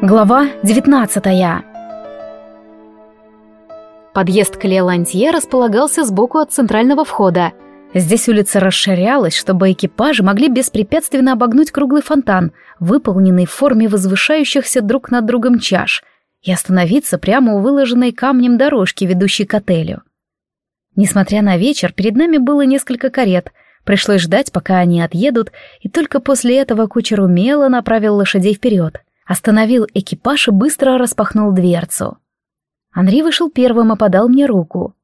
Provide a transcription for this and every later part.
Глава 19 Подъезд к Леолантье располагался сбоку от центрального входа. Здесь улица расширялась, чтобы экипажи могли беспрепятственно обогнуть круглый фонтан, выполненный в форме возвышающихся друг над другом чаш, и остановиться прямо у выложенной камнем дорожки, ведущей к отелю. Несмотря на вечер, перед нами было несколько карет. Пришлось ждать, пока они отъедут, и только после этого кучер умело направил лошадей вперед остановил экипаж и быстро распахнул дверцу. Анри вышел первым и подал мне руку.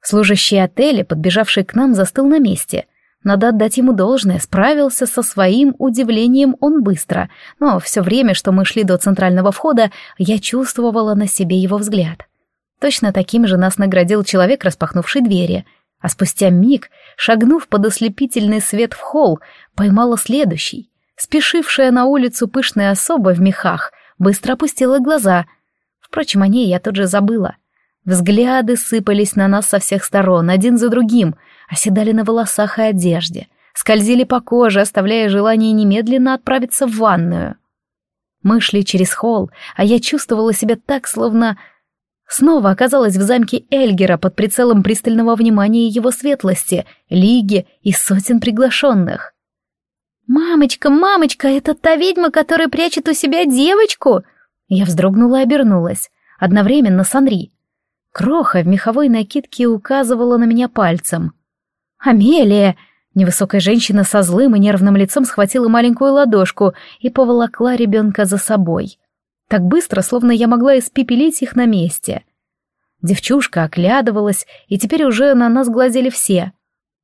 Служащий отеля, подбежавший к нам, застыл на месте. Надо отдать ему должное, справился со своим удивлением он быстро, но все время, что мы шли до центрального входа, я чувствовала на себе его взгляд. Точно таким же нас наградил человек, распахнувший двери, а спустя миг, шагнув под ослепительный свет в холл, поймала следующий, Спешившая на улицу пышная особа в мехах быстро опустила глаза. Впрочем, о ней я тут же забыла. Взгляды сыпались на нас со всех сторон, один за другим, оседали на волосах и одежде, скользили по коже, оставляя желание немедленно отправиться в ванную. Мы шли через холл, а я чувствовала себя так, словно снова оказалась в замке Эльгера под прицелом пристального внимания его светлости, лиги и сотен приглашенных. «Мамочка, мамочка, это та ведьма, которая прячет у себя девочку!» Я вздрогнула и обернулась, одновременно с Анри. Кроха в меховой накидке указывала на меня пальцем. «Амелия!» Невысокая женщина со злым и нервным лицом схватила маленькую ладошку и поволокла ребенка за собой. Так быстро, словно я могла испепелить их на месте. Девчушка оглядывалась, и теперь уже на нас глазели все.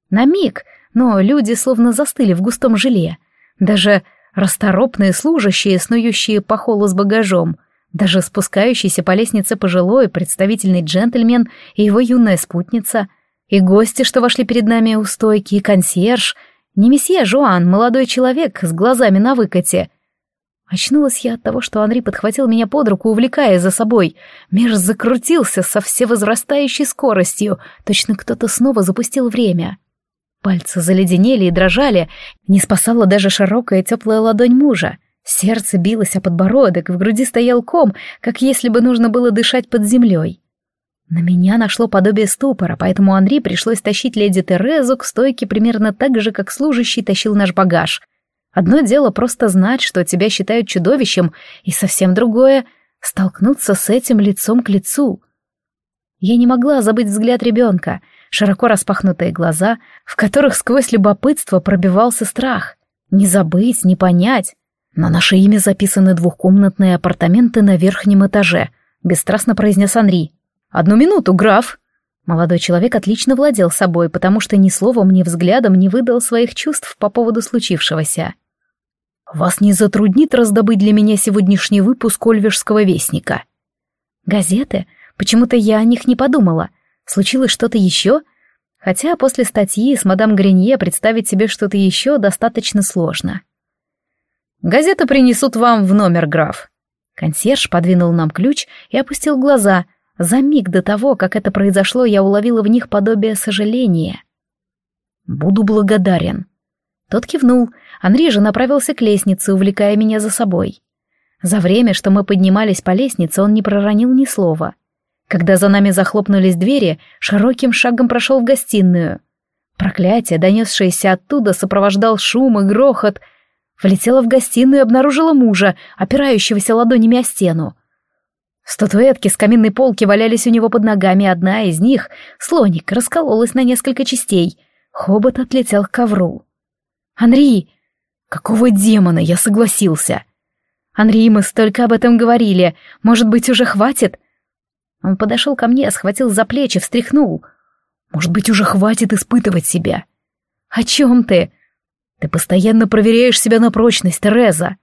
На миг но люди словно застыли в густом желе. Даже расторопные служащие, снующие по холлу с багажом, даже спускающийся по лестнице пожилой представительный джентльмен и его юная спутница, и гости, что вошли перед нами у стойки, и консьерж, не месье Жуан, молодой человек с глазами на выкате. Очнулась я от того, что Анри подхватил меня под руку, увлекая за собой. Мир закрутился со всевозрастающей скоростью, точно кто-то снова запустил время. — Пальцы заледенели и дрожали, не спасала даже широкая теплая ладонь мужа. Сердце билось о подбородок, в груди стоял ком, как если бы нужно было дышать под землей. На меня нашло подобие ступора, поэтому Анри пришлось тащить леди Терезу к стойке примерно так же, как служащий тащил наш багаж. Одно дело просто знать, что тебя считают чудовищем, и совсем другое — столкнуться с этим лицом к лицу. Я не могла забыть взгляд ребенка — широко распахнутые глаза, в которых сквозь любопытство пробивался страх. Не забыть, не понять. На наше имя записаны двухкомнатные апартаменты на верхнем этаже, бесстрастно произнес Анри. «Одну минуту, граф!» Молодой человек отлично владел собой, потому что ни словом, ни взглядом не выдал своих чувств по поводу случившегося. «Вас не затруднит раздобыть для меня сегодняшний выпуск Ольвежского вестника?» «Газеты? Почему-то я о них не подумала. Случилось что-то еще? Хотя после статьи с мадам Гренье представить себе что-то еще достаточно сложно. «Газеты принесут вам в номер, граф». Консьерж подвинул нам ключ и опустил глаза. За миг до того, как это произошло, я уловила в них подобие сожаления. «Буду благодарен». Тот кивнул. Анри же направился к лестнице, увлекая меня за собой. За время, что мы поднимались по лестнице, он не проронил ни слова. Когда за нами захлопнулись двери, широким шагом прошел в гостиную. Проклятие, донесшееся оттуда, сопровождал шум и грохот. Влетела в гостиную и обнаружила мужа, опирающегося ладонями о стену. Статуэтки с каминной полки валялись у него под ногами, одна из них, слоник, раскололась на несколько частей. Хобот отлетел к ковру. «Анри! Какого демона я согласился?» «Анри, мы столько об этом говорили. Может быть, уже хватит?» Он подошел ко мне, схватил за плечи, встряхнул. «Может быть, уже хватит испытывать себя?» «О чем ты?» «Ты постоянно проверяешь себя на прочность, Тереза!»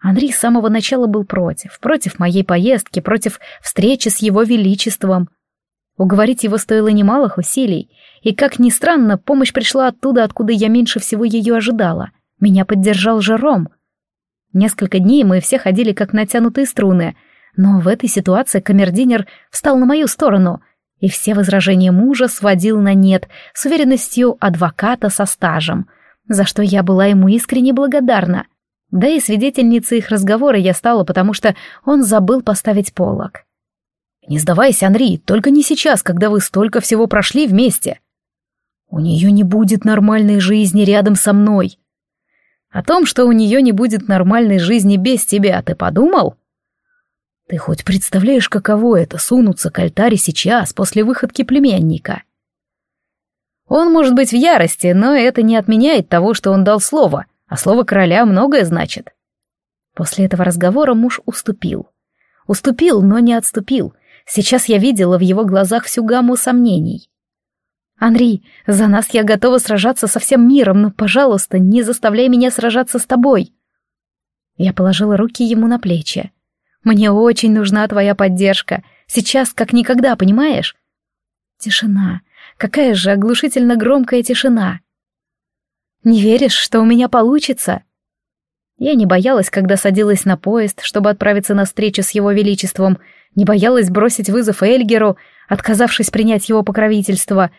Андрей с самого начала был против, против моей поездки, против встречи с его величеством. Уговорить его стоило немалых усилий, и, как ни странно, помощь пришла оттуда, откуда я меньше всего ее ожидала. Меня поддержал Жером. Несколько дней мы все ходили как натянутые струны — но в этой ситуации камердинер встал на мою сторону, и все возражения мужа сводил на нет с уверенностью адвоката со стажем, за что я была ему искренне благодарна. Да и свидетельницей их разговора я стала, потому что он забыл поставить полок. «Не сдавайся, Анри, только не сейчас, когда вы столько всего прошли вместе. У нее не будет нормальной жизни рядом со мной. О том, что у нее не будет нормальной жизни без тебя, ты подумал? Ты хоть представляешь, каково это — сунуться к альтаре сейчас, после выходки племянника?» Он может быть в ярости, но это не отменяет того, что он дал слово, а слово короля многое значит. После этого разговора муж уступил. Уступил, но не отступил. Сейчас я видела в его глазах всю гамму сомнений. «Анри, за нас я готова сражаться со всем миром, но, пожалуйста, не заставляй меня сражаться с тобой». Я положила руки ему на плечи. «Мне очень нужна твоя поддержка. Сейчас как никогда, понимаешь?» Тишина. Какая же оглушительно громкая тишина. «Не веришь, что у меня получится?» Я не боялась, когда садилась на поезд, чтобы отправиться на встречу с его величеством, не боялась бросить вызов Эльгеру, отказавшись принять его покровительство,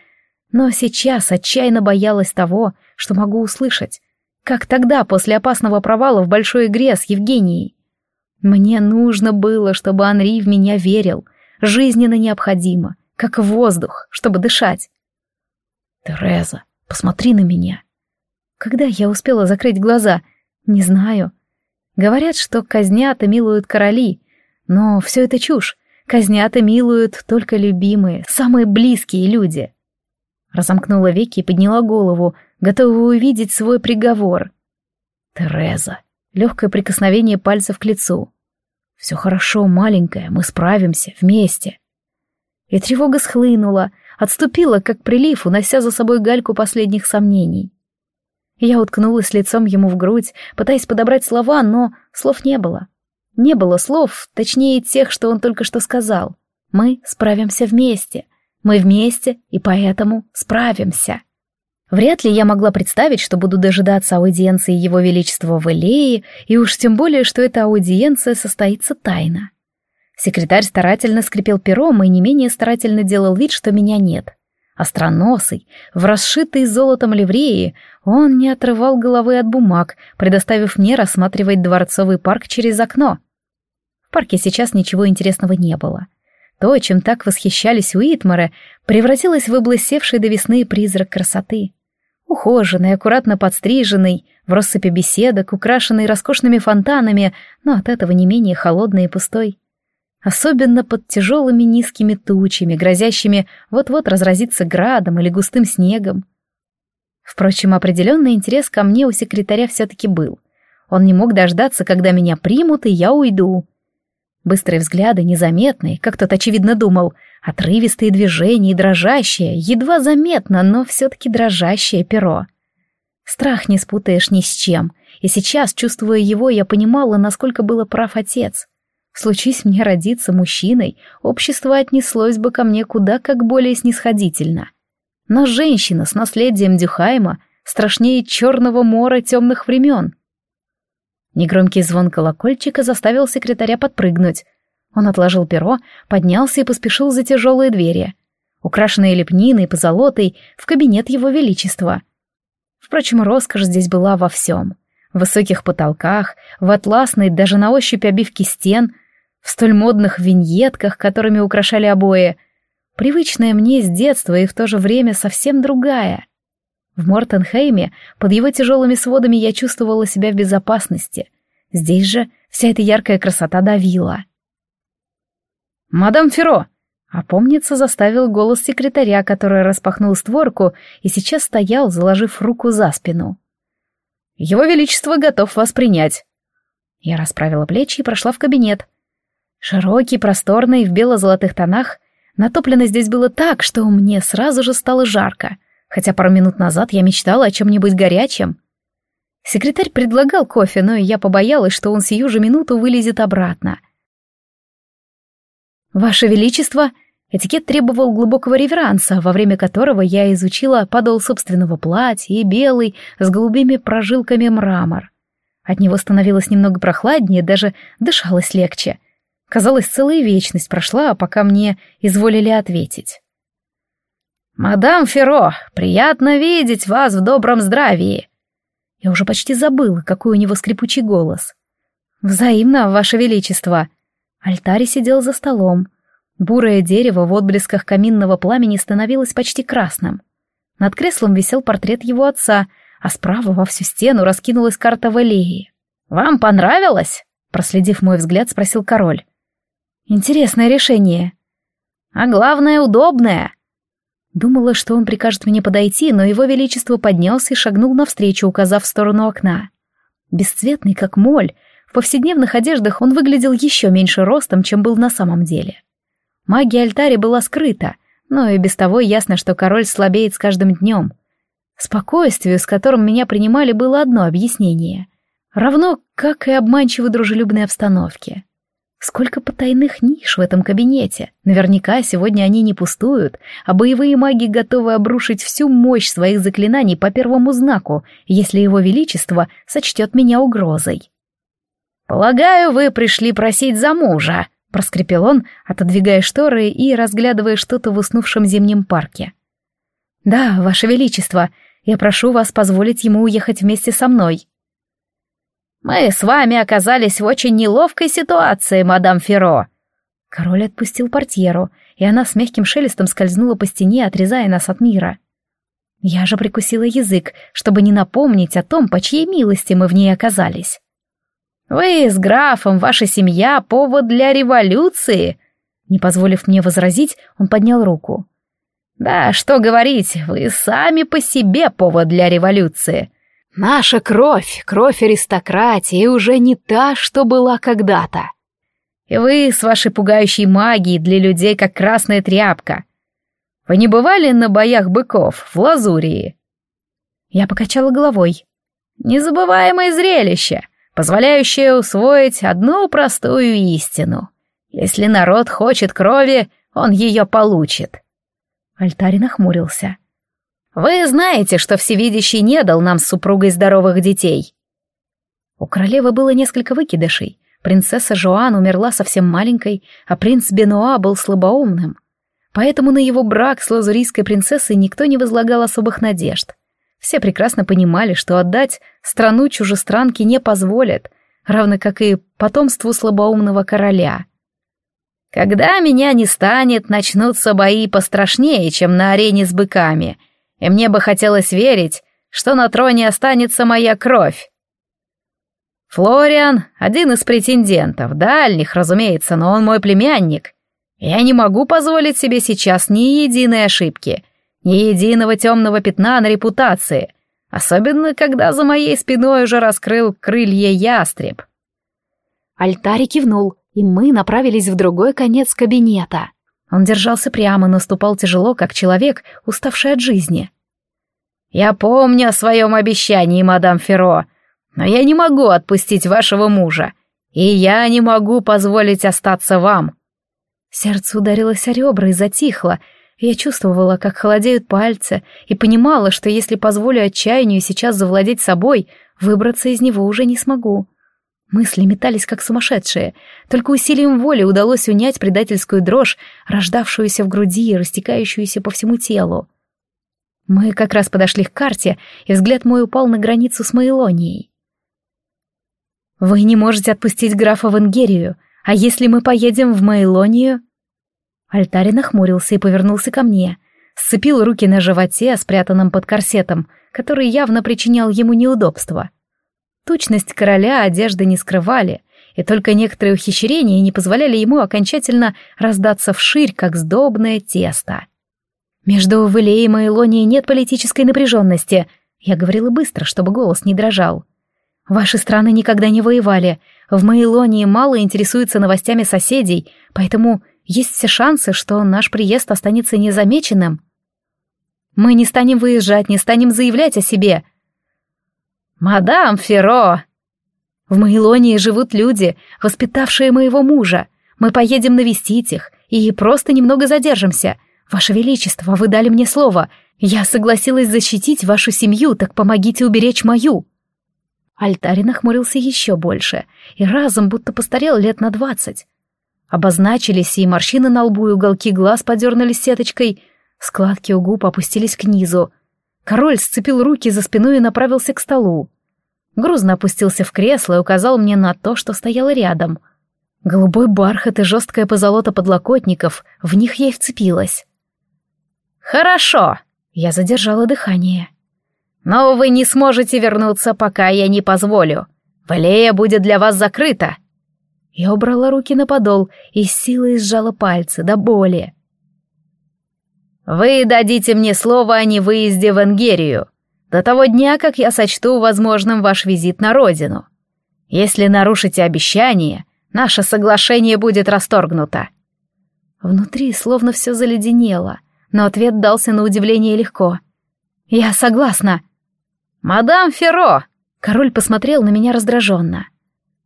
но сейчас отчаянно боялась того, что могу услышать, как тогда, после опасного провала в большой игре с Евгенией. Мне нужно было, чтобы Анри в меня верил, жизненно необходимо, как воздух, чтобы дышать. «Тереза, посмотри на меня!» Когда я успела закрыть глаза? Не знаю. Говорят, что казнят и милуют короли, но все это чушь. Казнят и милуют только любимые, самые близкие люди. Разомкнула веки и подняла голову, готовая увидеть свой приговор. Тереза. Легкое прикосновение пальцев к лицу. Все хорошо, маленькая, мы справимся, вместе. И тревога схлынула, отступила, как прилив, унося за собой гальку последних сомнений. Я уткнулась лицом ему в грудь, пытаясь подобрать слова, но слов не было. Не было слов, точнее тех, что он только что сказал. Мы справимся вместе. Мы вместе, и поэтому справимся. Вряд ли я могла представить, что буду дожидаться аудиенции Его Величества в Элее, и уж тем более, что эта аудиенция состоится тайно. Секретарь старательно скрипел пером и не менее старательно делал вид, что меня нет. Остроносый, в расшитой золотом ливреи, он не отрывал головы от бумаг, предоставив мне рассматривать дворцовый парк через окно. В парке сейчас ничего интересного не было. То, чем так восхищались Уитмары, превратилось в облысевший до весны призрак красоты. Ухоженный, аккуратно подстриженный, в россыпи беседок, украшенный роскошными фонтанами, но от этого не менее холодный и пустой особенно под тяжелыми низкими тучами, грозящими вот-вот разразиться градом или густым снегом. Впрочем, определенный интерес ко мне у секретаря все-таки был. Он не мог дождаться, когда меня примут, и я уйду. Быстрые взгляды, незаметные, как тот очевидно думал, отрывистые движения и дрожащее, едва заметно, но все-таки дрожащее перо. Страх не спутаешь ни с чем, и сейчас, чувствуя его, я понимала, насколько было прав отец. Случись мне родиться мужчиной, общество отнеслось бы ко мне куда как более снисходительно. Но женщина с наследием Дюхайма страшнее черного мора темных времен. Негромкий звон колокольчика заставил секретаря подпрыгнуть. Он отложил перо, поднялся и поспешил за тяжелые двери, украшенные лепниной и позолотой, в кабинет его величества. Впрочем, роскошь здесь была во всем. В высоких потолках, в атласной даже на ощупь обивке стен, в столь модных виньетках, которыми украшали обои. Привычная мне с детства и в то же время совсем другая. В Мортенхейме под его тяжелыми сводами я чувствовала себя в безопасности. Здесь же вся эта яркая красота давила. «Мадам Феро!» Опомниться заставил голос секретаря, который распахнул створку и сейчас стоял, заложив руку за спину. «Его Величество готов вас принять». Я расправила плечи и прошла в кабинет. Широкий, просторный, в бело-золотых тонах. Натоплено здесь было так, что мне сразу же стало жарко, хотя пару минут назад я мечтала о чем-нибудь горячем. Секретарь предлагал кофе, но я побоялась, что он сию же минуту вылезет обратно. «Ваше Величество!» Этикет требовал глубокого реверанса, во время которого я изучила подол собственного платья и белый, с голубыми прожилками мрамор. От него становилось немного прохладнее, даже дышалось легче — Казалось, целая вечность прошла, пока мне изволили ответить. «Мадам Феро, приятно видеть вас в добром здравии!» Я уже почти забыла, какой у него скрипучий голос. «Взаимно, Ваше Величество!» Альтари сидел за столом. Бурое дерево в отблесках каминного пламени становилось почти красным. Над креслом висел портрет его отца, а справа во всю стену раскинулась карта Валеи. «Вам понравилось?» — проследив мой взгляд, спросил король. «Интересное решение». «А главное, удобное». Думала, что он прикажет мне подойти, но его величество поднялся и шагнул навстречу, указав в сторону окна. Бесцветный, как моль, в повседневных одеждах он выглядел еще меньше ростом, чем был на самом деле. Магия альтари была скрыта, но и без того ясно, что король слабеет с каждым днем. Спокойствию, с которым меня принимали, было одно объяснение. Равно, как и обманчиво дружелюбной обстановке. Сколько потайных ниш в этом кабинете. Наверняка сегодня они не пустуют, а боевые маги готовы обрушить всю мощь своих заклинаний по первому знаку, если его величество сочтет меня угрозой. «Полагаю, вы пришли просить за мужа», — проскрипел он, отодвигая шторы и разглядывая что-то в уснувшем зимнем парке. «Да, ваше величество, я прошу вас позволить ему уехать вместе со мной». «Мы с вами оказались в очень неловкой ситуации, мадам Ферро». Король отпустил портьеру, и она с мягким шелестом скользнула по стене, отрезая нас от мира. Я же прикусила язык, чтобы не напомнить о том, по чьей милости мы в ней оказались. «Вы с графом, ваша семья — повод для революции!» Не позволив мне возразить, он поднял руку. «Да, что говорить, вы сами по себе повод для революции. Наша кровь, кровь аристократии, уже не та, что была когда-то. И вы с вашей пугающей магией для людей как красная тряпка. Вы не бывали на боях быков в Лазурии?» Я покачала головой. «Незабываемое зрелище, позволяющее усвоить одну простую истину. Если народ хочет крови, он ее получит». Альтарь нахмурился. Вы знаете, что Всевидящий не дал нам с супругой здоровых детей. У королевы было несколько выкидышей. Принцесса Жоан умерла совсем маленькой, а принц Бенуа был слабоумным. Поэтому на его брак с лазурийской принцессой никто не возлагал особых надежд. Все прекрасно понимали, что отдать страну чужестранки не позволят, равно как и потомству слабоумного короля. «Когда меня не станет, начнутся бои пострашнее, чем на арене с быками», и мне бы хотелось верить, что на троне останется моя кровь. Флориан — один из претендентов, дальних, разумеется, но он мой племянник. Я не могу позволить себе сейчас ни единой ошибки, ни единого темного пятна на репутации, особенно когда за моей спиной уже раскрыл крылья ястреб. Альтари кивнул, и мы направились в другой конец кабинета. Он держался прямо, наступал тяжело, как человек, уставший от жизни. «Я помню о своем обещании, мадам Ферро, но я не могу отпустить вашего мужа, и я не могу позволить остаться вам». Сердце ударилось о ребра и затихло. Я чувствовала, как холодеют пальцы, и понимала, что если позволю отчаянию сейчас завладеть собой, выбраться из него уже не смогу. Мысли метались как сумасшедшие. Только усилием воли удалось унять предательскую дрожь, рождавшуюся в груди и растекающуюся по всему телу. Мы как раз подошли к карте, и взгляд мой упал на границу с Мейлонией. «Вы не можете отпустить графа в Ингерию, а если мы поедем в Мейлонию?» Альтари нахмурился и повернулся ко мне, сцепил руки на животе, спрятанном под корсетом, который явно причинял ему неудобства. Тучность короля одежды не скрывали, и только некоторые ухищрения не позволяли ему окончательно раздаться вширь, как сдобное тесто. Между Валеем и Илонией нет политической напряженности. Я говорила быстро, чтобы голос не дрожал. Ваши страны никогда не воевали. В Мейлонии мало интересуются новостями соседей, поэтому есть все шансы, что наш приезд останется незамеченным. Мы не станем выезжать, не станем заявлять о себе. «Мадам Феро!» В Мейлонии живут люди, воспитавшие моего мужа. Мы поедем навестить их и просто немного задержимся. Ваше Величество, вы дали мне слово. Я согласилась защитить вашу семью, так помогите уберечь мою». Альтарин нахмурился еще больше и разом будто постарел лет на двадцать. Обозначились и морщины на лбу, и уголки глаз подернулись сеточкой, складки у губ опустились к низу. Король сцепил руки за спиной и направился к столу. грузно опустился в кресло и указал мне на то, что стояло рядом. Голубой бархат и жесткая позолота подлокотников, в них я и вцепилась. «Хорошо», — я задержала дыхание. «Но вы не сможете вернуться, пока я не позволю. Валея будет для вас закрыта». Я убрала руки на подол и силой сжала пальцы до боли. «Вы дадите мне слово о невыезде в Энгерию до того дня, как я сочту возможным ваш визит на родину. Если нарушите обещание, наше соглашение будет расторгнуто». Внутри словно все заледенело, но ответ дался на удивление легко. «Я согласна». «Мадам Ферро!» Король посмотрел на меня раздраженно.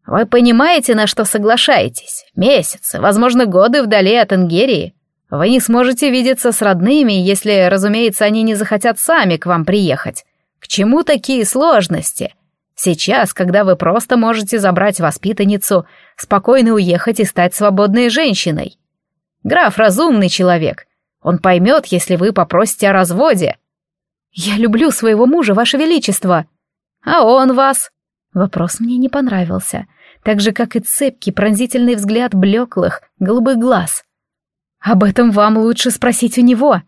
«Вы понимаете, на что соглашаетесь? Месяцы, возможно, годы вдали от Ингерии. Вы не сможете видеться с родными, если, разумеется, они не захотят сами к вам приехать. К чему такие сложности? Сейчас, когда вы просто можете забрать воспитанницу, спокойно уехать и стать свободной женщиной. Граф разумный человек. Он поймет, если вы попросите о разводе. Я люблю своего мужа, ваше величество. А он вас? Вопрос мне не понравился так же, как и цепкий пронзительный взгляд блеклых, голубых глаз. «Об этом вам лучше спросить у него!»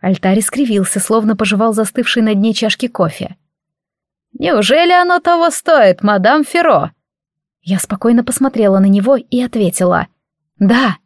Альтарь скривился, словно пожевал застывший на дне чашки кофе. «Неужели оно того стоит, мадам Феро?» Я спокойно посмотрела на него и ответила. «Да».